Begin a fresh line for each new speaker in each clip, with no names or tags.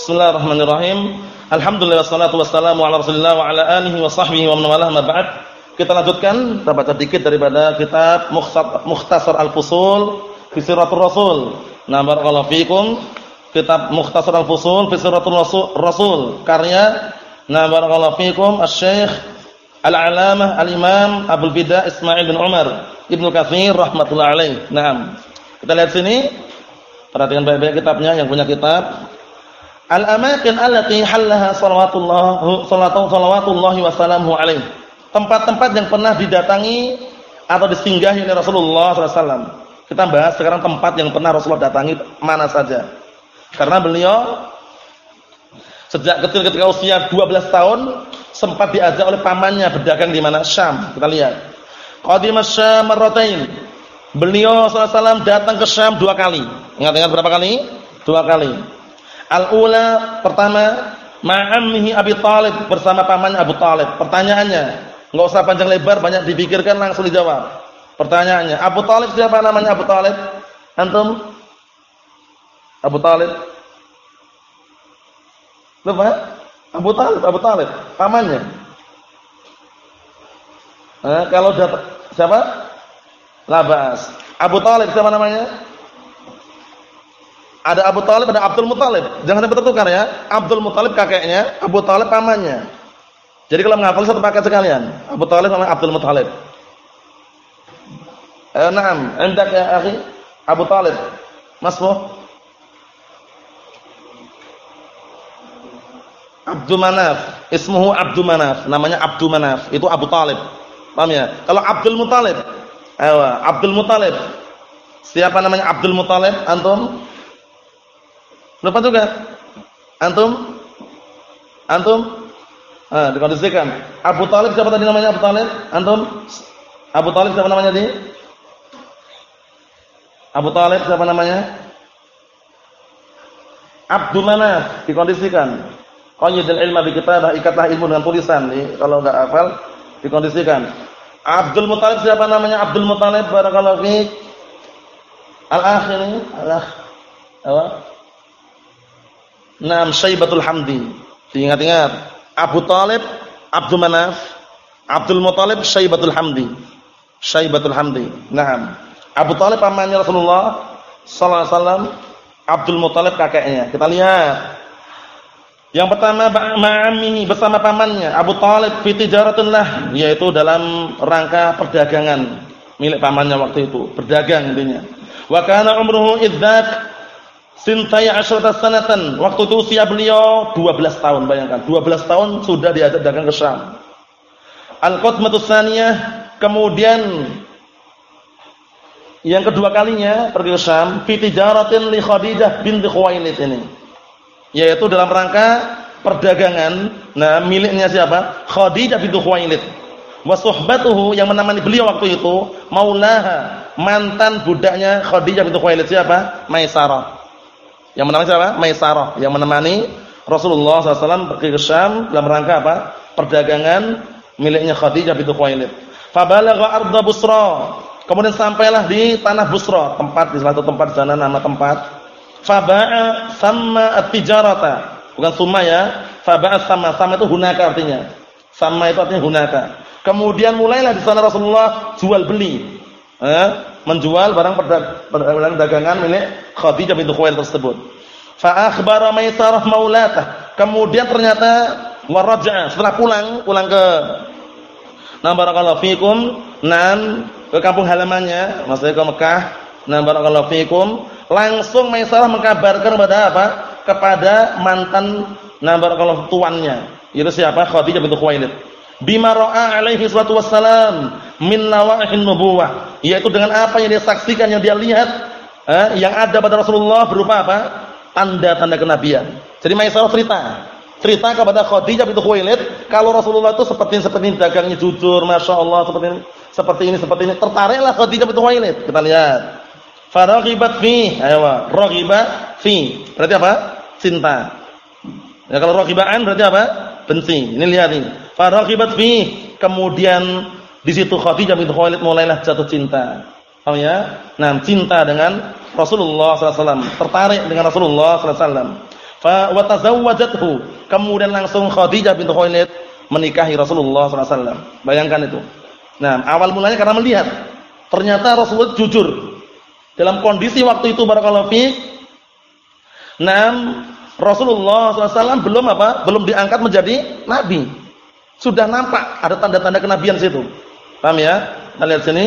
Bismillahirrahmanirrahim. Alhamdulillah wassalatu wassalamu ala Rasulillah wa ala alihi wa sahbihi wa man walah ma ba'd. Kita lanjutkan, kita baca dikit daripada kitab Mukhtasar Al-Fusul fi Siratul Rasul. Nah, barakallahu fikum. Kitab Mukhtasar Al-Fusul fi Siratul Rasul karya Nah, barakallahu fikum Asy-Syaikh Al-Alamah Al-Imam Abdul Bidah Ismail bin Umar Ibnu Katsir rahimatullah alaih. Naam. Kita lihat sini. Perhatikan baik-baik kitabnya yang punya kitab. Al-amakin allati hallaha salawatullah salawatullah wa salamuhu alaihi. Tempat-tempat yang pernah didatangi atau disinggahi oleh Rasulullah SAW. Kita bahas sekarang tempat yang pernah Rasulullah datangi mana saja. Karena beliau sejak kecil ketika usia 12 tahun sempat diajak oleh pamannya berdagang di mana? Syam. Kita lihat. Qadimas Syam marratain. Beliau SAW datang ke Syam dua kali. Ingat-ingat berapa kali? Dua kali. Al-ula pertama ma'ammihi Abi Talib bersama pamannya Abu Talib. Pertanyaannya, enggak usah panjang lebar, banyak dipikirkan langsung dijawab. Pertanyaannya, Abu Talib siapa namanya Abu Talib? Antum? Abu Talib? Lupa? Abu Talib, Abu Talib, pamannya. Eh, kalau dapat siapa? Labas. Abu Talib siapa namanya? Ada Abu Talib, ada Abdul Muthalib. Jangan sampai tertukar ya. Abdul Muthalib kakeknya, Abu Talib pamannya. Jadi kalau menghafal satu paket sekalian. Abu Talib sama Abdul Muthalib. Eh, na'am, endak ya akhi? Abu Talib. Masmu? Abdul Manaf. Ismuhu Abdul Manaf. Namanya Abdul Manaf. Itu Abu Talib. Paham ya? Kalau Abdul Muthalib. Ayo, Abdul Muthalib. Siapa namanya Abdul Muthalib? Antum? Lupa juga? Antum? Antum? Ah, dikondisikan. Abu Talib siapa tadi namanya Abu Talib? Antum? Abu Talib siapa namanya tadi? Abu Talib siapa namanya? Abdul Manaf dikondisikan. Qayyidul ilma bi kitabah, ikatlah ilmu dengan tulisan. Nih, kalau enggak hafal dikondisikan. Abdul Muthalib siapa namanya? Abdul Muthalib barakallahu fiik. Al-akhir al-akh. Apa? Naam Syaibatul Hamdi. Diingat-ingat. Abu Talib, Abdul Manaf, Abdul Muthalib, Syaibatul Hamdi. Syaibatul Hamdi. Naam. Abu Talib pamannya Rasulullah sallallahu alaihi wasallam, Abdul Muthalib kakeknya. Kita lihat. Yang pertama ma'amihi bersama pamannya Abu Talib fi lah, yaitu dalam rangka perdagangan milik pamannya waktu itu, berdagang intinya. Wa kana umruhu idzak Sintaya asyrata sanatan. Waktu itu usia beliau 12 tahun, bayangkan. 12 tahun sudah diajak dagang ke Syam. Al-Qatmatus Saniyah, kemudian yang kedua kalinya pergi ke Syam, fi tijaratin li Khadijah binti Khuwailid ini. Yaitu dalam rangka perdagangan, nah miliknya siapa? Khadijah binti Khuwailid. Wa suhbatuhu yang menemani beliau waktu itu, maulaha, mantan budaknya Khadijah binti Khuwailid siapa? Maisarah. Yang menemani siapa? Maisarah yang menemani Rasulullah SAW pergi ke Syam dalam rangka apa? Perdagangan miliknya Khadijah binti Khuwailid. Fabalagha arda Busra. Kemudian sampailah di tanah Busra, tempat di suatu tempat di sana nama tempat. Faba'a sama at-tijarata. Bukan summa ya. Faba'a sama, sama itu hunaka artinya. Sama itu artinya hunaka. Kemudian mulailah di sana Rasulullah jual beli. Eh? Menjual barang perdagangan dagangan milik Khadijah binti Khuwailid tersebut. Fa akhbara Maisarah maulatah. Kemudian ternyata waraja'a setelah pulang pulang ke Nah barakallahu fikum nan ke kampung halamannya, maksudnya ke Mekah. Nah barakallahu fikum langsung Maisarah mengkabarkan kepada apa? Kepada mantan nah barakallahu tuannya. Itu siapa? Khadijah binti Khuwailid. Bima ra'a alaihi salatu wassalam min nawahin nubuwah yaitu dengan apa yang dia saksikan, yang dia lihat, eh, yang ada pada Rasulullah berupa apa? Tanda-tanda kenabian. Jadi Maisarah cerita, cerita kepada Khadijah binti Khuwailid kalau Rasulullah itu seperti seperti dagangnya jujur, masya Allah seperti ini, seperti ini, seperti ini. Tertariklah Khadijah binti Khuwailid. Kita lihat. Faraghibat fi, ayo, raghiba fi. Berarti apa? Cinta. Ya kalau raghibaan berarti apa? Benci. Ini lihat ini. Faraghibat fi. Kemudian di situ Khadijah binti Khuwailid mulailah jatuh cinta. Paham ya? Nah, cinta dengan Rasulullah SAW, tertarik dengan Rasulullah SAW. Fa wa tazawwajathu. Kemudian langsung Khadijah bintu Khuwailid menikahi Rasulullah SAW. Bayangkan itu. Nah, awal mulanya karena melihat ternyata Rasulullah jujur dalam kondisi waktu itu barakallahu fiik. Nah, Rasulullah SAW belum apa? Belum diangkat menjadi nabi. Sudah nampak ada tanda-tanda kenabian situ. Paham ya? Kita lihat sini.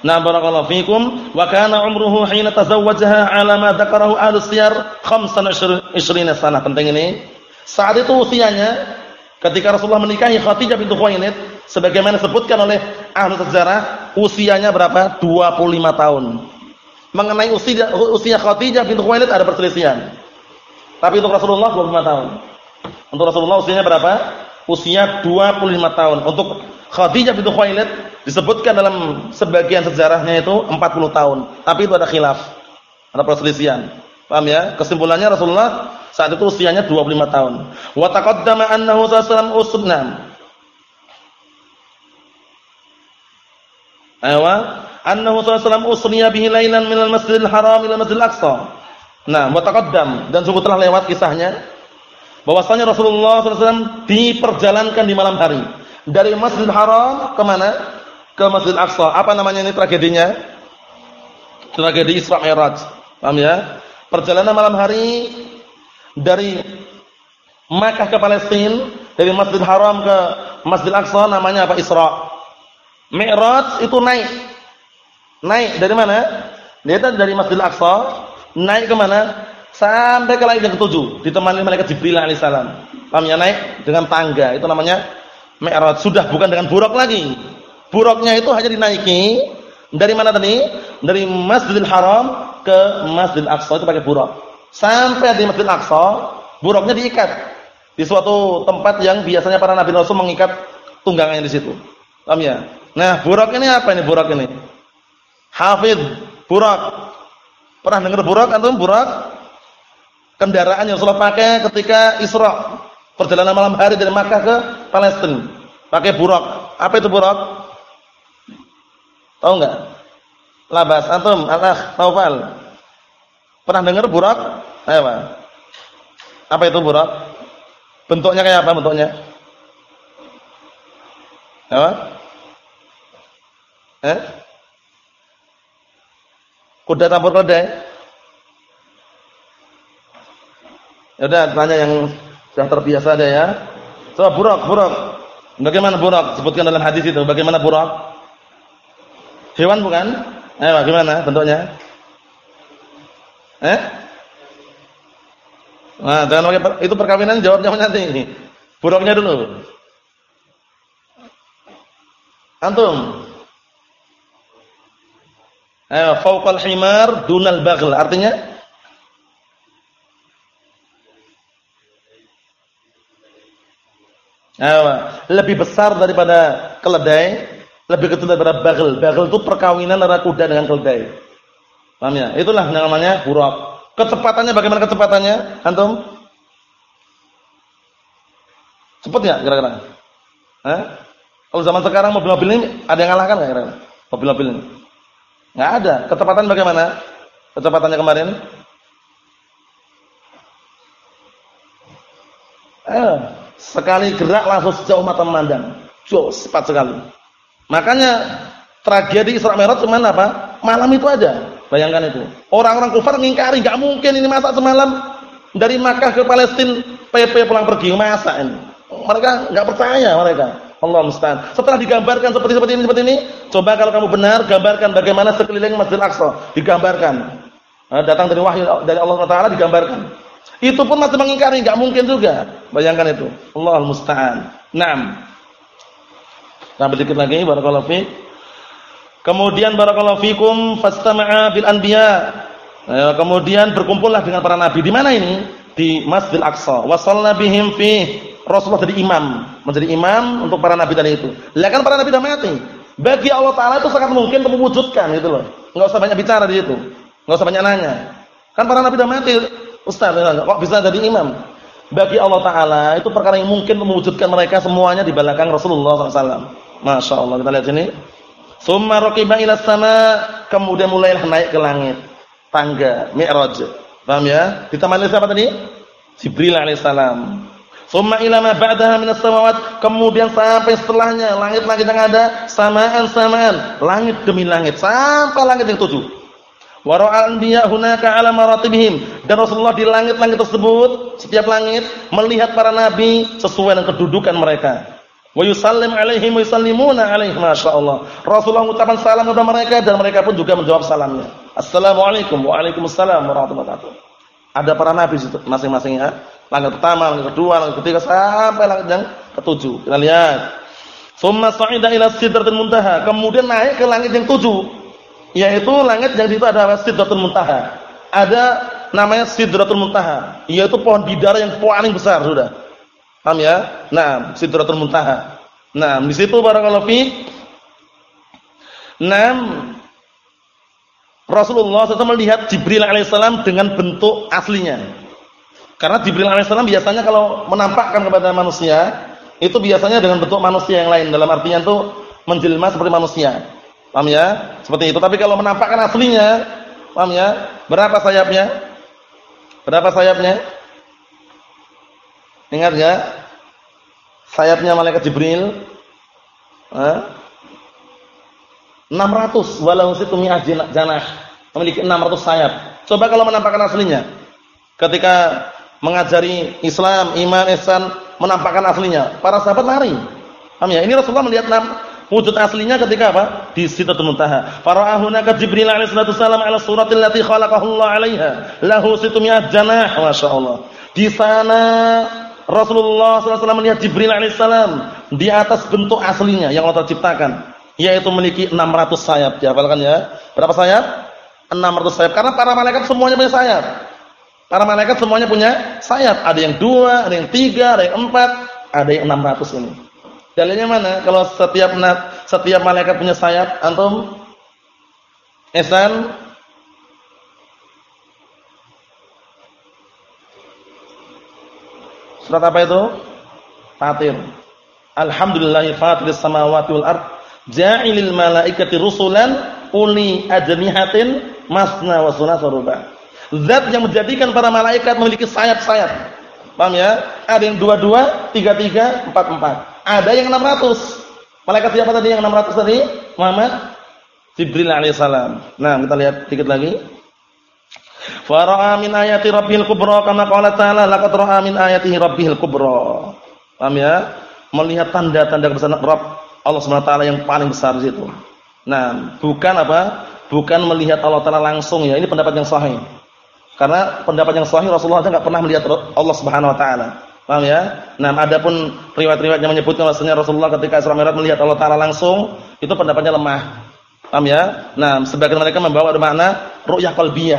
Nah barakallahu fikum wa kana umruhu hina tazawwajaha ala ma dzakarahu ahlus siyar 25 sana. Penting ini. Saat itu usianya ketika Rasulullah menikahi Khadijah bintu Khuwailid sebagaimana disebutkan oleh ahli sejarah usianya berapa? 25 tahun. Mengenai usia usia Khadijah bintu Khuwailid ada perselisihan. Tapi untuk Rasulullah 25 tahun. Untuk Rasulullah usianya berapa? Usia 25 tahun. Untuk Khadijah bintu Khuwailid disebutkan dalam sebagian sejarahnya itu 40 tahun. Tapi itu ada khilaf. Ada perselisihan. Paham ya? Kesimpulannya Rasulullah saat itu usianya 25 tahun. Wa taqaddama annahu sallallahu usnam. Aywa, annahu sallallahu usniya bihi masjidil haram ila masjidil aqsa. Nah, wa taqaddam dan sungguh telah lewat kisahnya bahwasanya Rasulullah SAW diperjalankan di malam hari dari Masjidil Haram ke mana? Ke Masjidil Aqsa. Apa namanya ini tragedinya? Tragedi Isra Mi'raj. Paham ya? Perjalanan malam hari dari Makkah ke Palestina, dari Masjidil Haram ke Masjidil Aqsa namanya apa? Isra. Mi'raj itu naik. Naik dari mana? Dia dari Masjidil Aqsa naik ke mana? Sampai ke langit yang ketujuh, ditemani malaikat Jibril alaihissalam. Paham ya naik dengan tangga, itu namanya Mi'raj. Sudah bukan dengan buruk lagi. Buruknya itu hanya dinaiki dari mana tadi? Dari Masjidil Haram ke Masjidil Aqsa itu pakai buruk. Sampai di Masjidil Aqsa, buruknya diikat di suatu tempat yang biasanya para nabi rasul mengikat tunggangannya di situ. Paham ya? Nah, buruk ini apa ini buruk ini? Hafid, buruk. Pernah dengar buruk antum buruk? kendaraan yang Rasulullah pakai ketika Isra, perjalanan malam hari dari Makkah ke Palestina. Pakai buruk. Apa itu buruk? Tahu enggak? Labas antum, Allah, Taufal. Pernah dengar buruk? Ayo, Pak. Apa itu buruk? Bentuknya kayak apa bentuknya? Apa? Eh? Kuda campur keledai? Ya udah tanya yang sudah terbiasa ada ya. Coba burak, burak. Bagaimana burak? Sebutkan dalam hadis itu. Bagaimana burak? Hewan bukan? Eh, bagaimana bentuknya? Eh? Nah, jangan pakai itu perkawinan jawabnya nanti. Buraknya dulu. Antum. Eh, fauqal himar dunal baghl. Artinya lebih besar daripada keledai, lebih kecil daripada bagel. Bagel itu perkawinan antara kuda dengan keledai. Paham ya? Itulah namanya buruk. Kecepatannya bagaimana kecepatannya? Antum? Cepat enggak kira-kira? Kalau zaman sekarang mobil-mobil ini ada yang ngalahkan enggak kira-kira? Mobil-mobil ini. Enggak ada. Kecepatan bagaimana? Kecepatannya kemarin? Eh, Sekali gerak langsung sejauh mata memandang. Jauh, cepat sekali. Makanya tragedi Isra Mi'raj cuma apa? Malam itu aja. Bayangkan itu. Orang-orang kufar ngingkari, enggak mungkin ini masa semalam dari Makkah ke Palestina PP pulang pergi masa ini. Mereka enggak percaya mereka. Allah musta'an. Setelah digambarkan seperti seperti ini seperti ini, coba kalau kamu benar gambarkan bagaimana sekeliling Masjidil Aqsa, digambarkan. Nah, datang dari wahyu dari Allah Taala digambarkan. Itu pun masih mengingkari, enggak mungkin juga. Bayangkan itu. Allah musta'an. Naam. Tambah sedikit lagi barakallahu fi. Kemudian barakallahu fikum fastama'a bil anbiya. Nah, kemudian berkumpullah dengan para nabi. Di mana ini? Di Masjidil Aqsa. Wa bihim fi. Rasulullah jadi imam, menjadi imam untuk para nabi tadi itu. Lah kan para nabi sudah mati. Bagi Allah taala itu sangat mungkin untuk mewujudkan gitu loh. Enggak usah banyak bicara di situ. Enggak usah banyak nanya. Kan para nabi sudah mati, Ustaz, kok bisa jadi imam? Bagi Allah Taala itu perkara yang mungkin mewujudkan mereka semuanya di belakang Rasulullah SAW. Masya Allah kita lihat sini. Summa rokiba ila sama kemudian mulailah naik ke langit tangga Mi'raj. Paham ya? Ditemani siapa tadi? Jibril alaihissalam. Summa ila ma ba'daha minas samawat, kemudian sampai setelahnya langit-langit yang ada samaan-samaan, langit demi langit sampai langit yang tujuh. Wa anbiya hunaka 'ala maratibihim dan Rasulullah di langit-langit tersebut, setiap langit melihat para nabi sesuai dengan kedudukan mereka. Wa yusallim 'alaihim wa yusallimuna 'alaihi masyaallah. Rasulullah mengucapkan salam kepada mereka dan mereka pun juga menjawab salamnya. Assalamualaikum waalaikumsalam warahmatullahi wabarakatuh. Ada para nabi masing-masing ya langit pertama, langit kedua, langit ketiga sampai langit yang ketujuh. Kita lihat. Summa sa'ida ila sidratil muntaha. Kemudian naik ke langit yang tujuh. Yaitu langit yang itu ada sidratul muntaha. Ada namanya sidratul muntaha, yaitu pohon bidara yang paling besar sudah. Paham ya? Nah, sidratul muntaha. Nah, di situ barakallahu fi. Nah, Rasulullah SAW melihat Jibril alaihissalam dengan bentuk aslinya. Karena Jibril alaihissalam biasanya kalau menampakkan kepada manusia itu biasanya dengan bentuk manusia yang lain dalam artinya itu menjelma seperti manusia. Paham ya? Seperti itu. Tapi kalau menampakkan aslinya, paham ya? Berapa sayapnya? Berapa sayapnya? Ingat ya? Sayapnya malaikat Jibril eh? 600 walau situ mi'ah janah. Memiliki 600 sayap. Coba kalau menampakkan aslinya. Ketika mengajari Islam, iman, ihsan, menampakkan aslinya. Para sahabat lari. Paham ya? Ini Rasulullah melihat wujud aslinya ketika apa? Di Sidratul Muntaha. Nakat Jibril alaihi salatu salam ala suratil lati khalaqahu Allah 'alaiha. Lahu situmiyat janah. Masyaallah. Di sana Rasulullah SAW melihat Jibril alaihissalam di atas bentuk aslinya yang Allah ciptakan, yaitu memiliki 600 sayap. Dihafalkan ya. Berapa sayap? 600 sayap. Karena para malaikat semuanya punya sayap. Para malaikat semuanya punya sayap. Ada yang dua, ada yang tiga, ada yang empat, ada yang enam ratus ini. Dalilnya mana? Kalau setiap setiap malaikat punya sayap, antum Esan Surat apa itu? Fatir. Alhamdulillahi fatiris samawati wal ard ja'ilil malaikati rusulan uli ajnihatin masna wa thulatha ruba'. Zat yang menjadikan para malaikat memiliki sayap-sayap. Paham ya? Ada yang dua-dua, tiga-tiga, empat-empat. Ada yang enam ratus. Malaikat siapa tadi yang enam ratus tadi? Muhammad Jibril alaihissalam. Nah, kita lihat sedikit lagi. Fara'a min ayati rabbihil kubra kama qala ta'ala laqad ra'a min ayatihi rabbihil kubra. Paham ya? Melihat tanda-tanda kebesaran Rabb Allah Subhanahu taala yang paling besar di situ. Nah, bukan apa? Bukan melihat Allah taala langsung ya. Ini pendapat yang sahih. Karena pendapat yang sahih Rasulullah tidak pernah melihat Allah Subhanahu wa taala. Paham ya? Nah, adapun riwayat-riwayat yang menyebutkan bahwasanya Rasulullah ketika Isra Mi'raj melihat Allah taala langsung, itu pendapatnya lemah. Paham ya? Nah, sebagian mereka membawa makna ru'yah qalbiyah.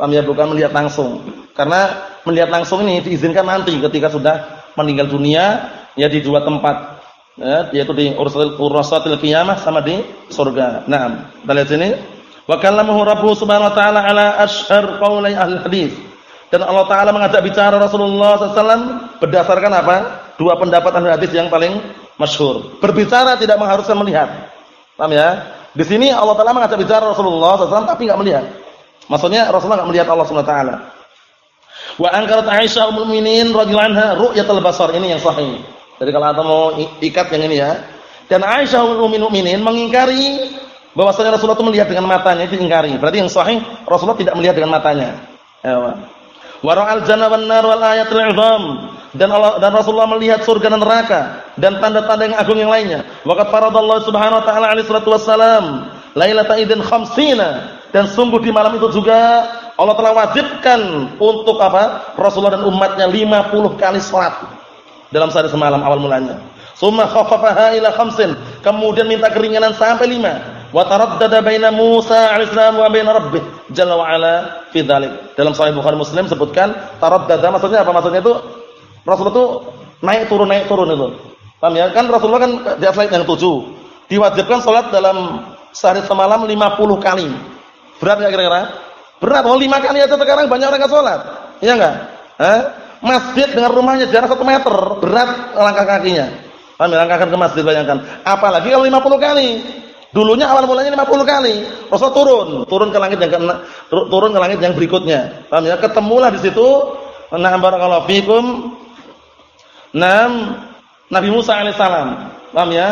Paham ya? Bukan melihat langsung. Karena melihat langsung ini diizinkan nanti ketika sudah meninggal dunia ya di dua tempat. Ya, yaitu di ursatil qiyamah sama di surga. Nah, kita lihat sini. Wa kallamahu Rabbuhu subhanahu wa ta'ala ala ashhar qawlai ahli hadis. Dan Allah Ta'ala mengajak bicara Rasulullah SAW berdasarkan apa? Dua pendapat ahli hadis yang paling masyhur. Berbicara tidak mengharuskan melihat. Paham ya? Di sini Allah Ta'ala mengajak bicara Rasulullah SAW tapi enggak melihat. Maksudnya Rasulullah enggak melihat Allah Subhanahu wa taala. Wa angkarat Aisyah ummul mukminin radhiyallahu anha ru'yatul basar ini yang sahih. Jadi kalau anda mau ikat yang ini ya. Dan Aisyah ummul mukminin mengingkari bahwasanya Rasulullah itu melihat dengan matanya itu ingkari. Berarti yang sahih Rasulullah tidak melihat dengan matanya. Ya, Wa ra'al jannah wan nar wal ayatul 'izam. Dan Allah dan Rasulullah melihat surga dan neraka dan tanda-tanda yang agung yang lainnya. Waqad faradallahu subhanahu wa ta'ala alaihi salatu wassalam lailata idzin khamsina dan sungguh di malam itu juga Allah telah wajibkan untuk apa? Rasulullah dan umatnya 50 kali salat dalam sehari semalam awal mulanya. Summa khaffafaha ila khamsin. Kemudian minta keringanan sampai lima wa taraddada baina Musa alaihissalam wa baina rabbih jalla wa ala fi dzalik. Dalam sahih Bukhari Muslim sebutkan taraddada maksudnya apa? Maksudnya itu Rasulullah itu naik turun naik turun itu. Paham ya? Kan Rasulullah kan di atas yang tujuh. Diwajibkan salat dalam sehari semalam 50 kali. Berat enggak kira-kira? Berat. Oh 5 kali aja sekarang banyak orang enggak salat. Iya enggak? Hah? Masjid dengan rumahnya jarak 1 meter, berat langkah kakinya. Paham ya? Langkahkan ke masjid bayangkan. Apalagi kalau 50 kali. Dulunya awal mulanya 50 kali. Rasul turun, turun ke langit yang ke, turun ke langit yang berikutnya. Paham ya? Ketemulah di situ Nah barakallahu fikum. Nam Nabi Musa alaihissalam. Paham ya?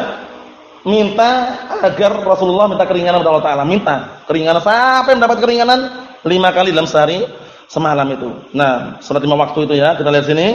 Minta agar Rasulullah minta keringanan kepada Allah Taala, minta keringanan sampai mendapat keringanan lima kali dalam sehari semalam itu. Nah, salat lima waktu itu ya, kita lihat sini.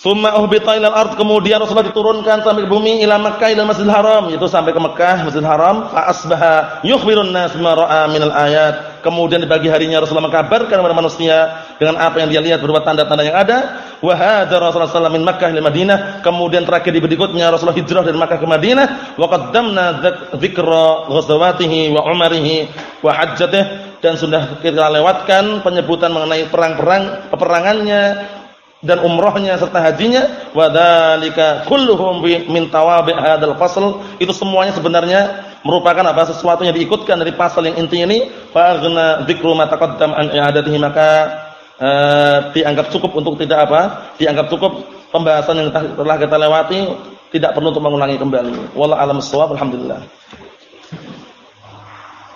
Summa uhbita ilal ard kemudian Rasulullah diturunkan sampai ke bumi ila Makkah ila Masjidil Haram. Yaitu sampai ke Mekah Masjidil Haram. Fa asbaha yukhbirun nas bima ra'a minal ayat. Kemudian di pagi harinya Rasulullah mengabarkan kepada manusia dengan apa yang dia lihat berupa tanda-tanda yang ada. Wa hadza Rasulullah sallallahu min Makkah ila Madinah. Kemudian terakhir di berikutnya Rasulullah hijrah dari Makkah ke Madinah. Wa qaddamna dzikra ghazawatihi wa umarihi wa hajjatihi. Dan sudah kita lewatkan penyebutan mengenai perang-perang peperangannya dan umrohnya serta hajinya wa dzalika kulluhum min tawabi' hadzal fasl itu semuanya sebenarnya merupakan apa? Sesuatu yang diikutkan dari pasal yang intinya ini fa aghna dzikru ma taqaddam an i'adatihi maka uh, dianggap cukup untuk tidak apa? Dianggap cukup pembahasan yang telah kita lewati tidak perlu untuk mengulangi kembali. Wallahu a'lam alhamdulillah